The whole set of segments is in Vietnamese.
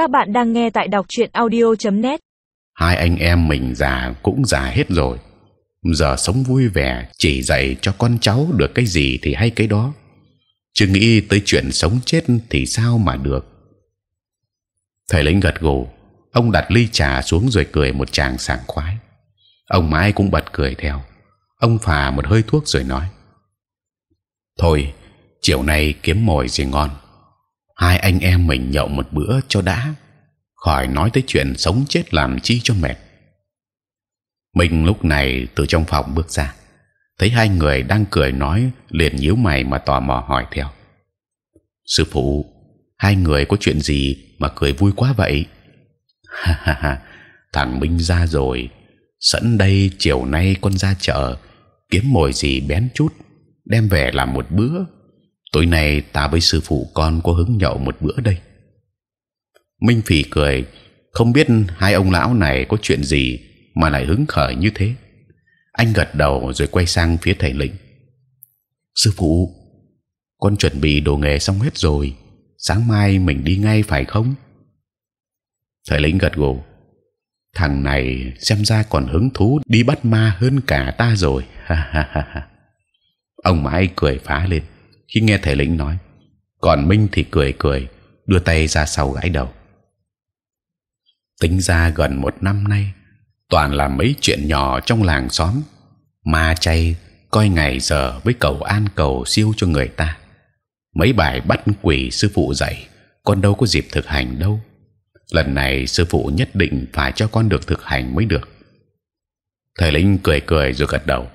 Các bạn đang nghe tại đọc truyện audio.net. Hai anh em mình già cũng già hết rồi, giờ sống vui vẻ, chỉ dạy cho con cháu được cái gì thì hay cái đó, chứ nghĩ tới chuyện sống chết thì sao mà được. Thầy lính gật gù, ông đặt ly trà xuống rồi cười một tràng sảng khoái. Ông mãi cũng bật cười theo. Ông phà một hơi thuốc rồi nói: thôi chiều nay kiếm mồi gì ngon hai anh em mình nhậu một bữa cho đã, khỏi nói tới chuyện sống chết làm chi cho mệt. Mình lúc này từ trong phòng bước ra, thấy hai người đang cười nói, liền nhíu mày mà tò mò hỏi theo. Sư phụ, hai người có chuyện gì mà cười vui quá vậy? Ha ha ha, thằng minh ra rồi, sẵn đây chiều nay con ra chợ, kiếm mồi gì bén chút, đem về làm một bữa tối nay ta với sư phụ con có hứng nhậu một bữa đây. Minh phỉ cười, không biết hai ông lão này có chuyện gì mà lại hứng khởi như thế. Anh gật đầu rồi quay sang phía thầy lĩnh. Sư phụ, con chuẩn bị đồ nghề xong hết rồi, sáng mai mình đi ngay phải không? Thầy lĩnh gật gù. Thằng này xem ra còn hứng thú đi bắt ma hơn cả ta rồi. Ha ha ha ha. Ông mãi cười phá lên khi nghe thầy lĩnh nói. Còn minh thì cười cười, đưa tay ra sau gãi đầu. Tính ra gần một năm nay, toàn là mấy chuyện nhỏ trong làng xóm, ma chay, coi ngày giờ với cầu an cầu siêu cho người ta. Mấy bài bắt quỷ sư phụ dạy, con đâu có dịp thực hành đâu. Lần này sư phụ nhất định phải cho con được thực hành mới được. Thầy lĩnh cười cười rồi gật đầu.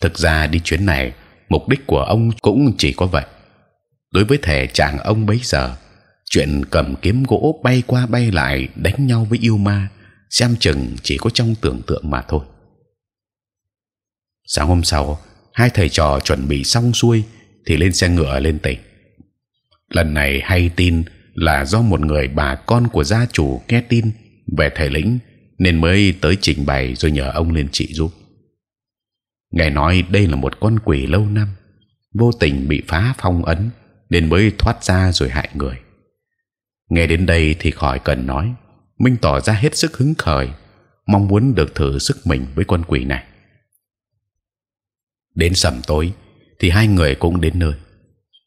Thực ra đi chuyến này mục đích của ông cũng chỉ có vậy. Đối với thể trạng ông bấy giờ, chuyện cầm kiếm gỗ bay qua bay lại đánh nhau với yêu ma, xem chừng chỉ có trong tưởng tượng mà thôi. Sáng hôm sau, hai thầy trò chuẩn bị xong xuôi thì lên xe ngựa lên tỉnh lần này hay tin là do một người bà con của gia chủ nghe tin về thầy lĩnh nên mới tới trình bày rồi nhờ ông lên trị giúp nghe nói đây là một con quỷ lâu năm, vô tình bị phá phong ấn nên mới thoát ra rồi hại người. Nghe đến đây thì khỏi cần nói, minh tỏ ra hết sức hứng khởi, mong muốn được thử sức mình với con quỷ này. Đến sầm tối thì hai người cũng đến nơi.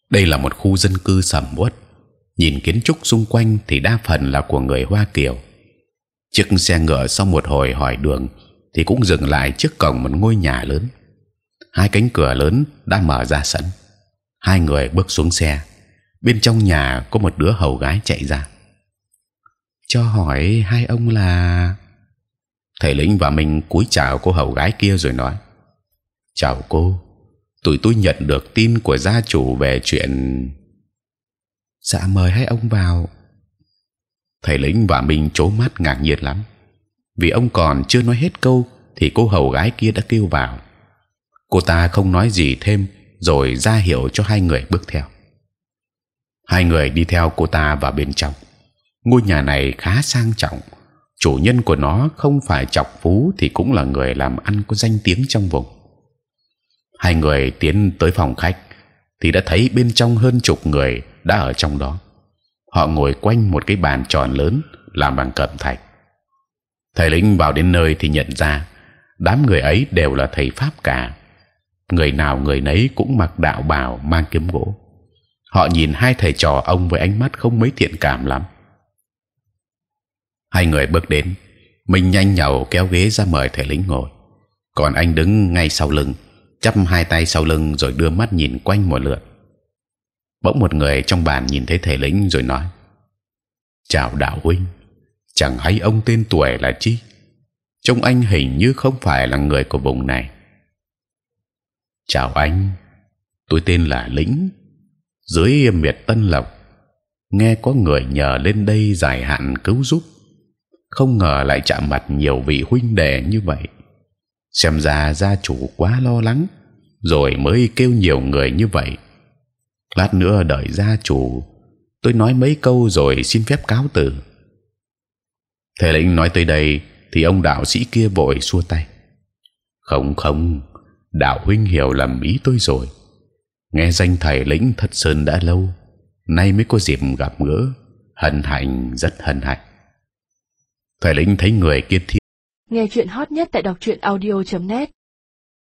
Đây là một khu dân cư sầm uất, nhìn kiến trúc xung quanh thì đa phần là của người hoa kiều. Chiếc xe ngựa sau một hồi hỏi đường thì cũng dừng lại trước cổng một ngôi nhà lớn hai cánh cửa lớn đã mở ra sẵn. Hai người bước xuống xe. Bên trong nhà có một đứa hầu gái chạy ra. Cho hỏi hai ông là thầy lĩnh và mình cúi chào cô hầu gái kia rồi nói. Chào cô, tụi tôi nhận được tin của gia chủ về chuyện dạ mời hai ông vào. Thầy lĩnh và mình chố mắt ngạc nhiên lắm. Vì ông còn chưa nói hết câu thì cô hầu gái kia đã kêu vào cô ta không nói gì thêm, rồi ra hiệu cho hai người bước theo. Hai người đi theo cô ta vào bên trong. Ngôi nhà này khá sang trọng. Chủ nhân của nó không phải chọc phú thì cũng là người làm ăn có danh tiếng trong vùng. Hai người tiến tới phòng khách, thì đã thấy bên trong hơn chục người đã ở trong đó. Họ ngồi quanh một cái bàn tròn lớn, làm bằng cẩm thạch. Thầy lĩnh vào đến nơi thì nhận ra, đám người ấy đều là thầy pháp cả người nào người nấy cũng mặc đạo bào, mang kiếm gỗ. Họ nhìn hai thầy trò ông với ánh mắt không mấy thiện cảm lắm. Hai người bước đến. Mình nhanh nhào kéo ghế ra mời thầy lính ngồi. Còn anh đứng ngay sau lưng, chắp hai tay sau lưng rồi đưa mắt nhìn quanh một lượt. Bỗng một người trong bàn nhìn thấy thầy lính rồi nói, chào đạo huynh, chẳng hay ông tên tuổi là chi? Trông anh hình như không phải là người của vùng này chào anh, tôi tên là lĩnh, dưới miệt tân lộc. Nghe có người nhờ lên đây dài hạn cứu giúp, không ngờ lại chạm mặt nhiều vị huynh đệ như vậy. Xem ra gia chủ quá lo lắng, rồi mới kêu nhiều người như vậy. Lát nữa đợi gia chủ, tôi nói mấy câu rồi xin phép cáo từ. Thầy lĩnh nói tới đây thì ông đạo sĩ kia vội xua tay. Không không đạo huynh hiểu lầm ý tôi rồi. Nghe danh thầy lĩnh thật sơn đã lâu, nay mới có dịp gặp gỡ, hân hạnh, rất hân hạnh. Thầy lĩnh thấy người kia thi Nghe chuyện hot nhất tại đọc truyện audio.net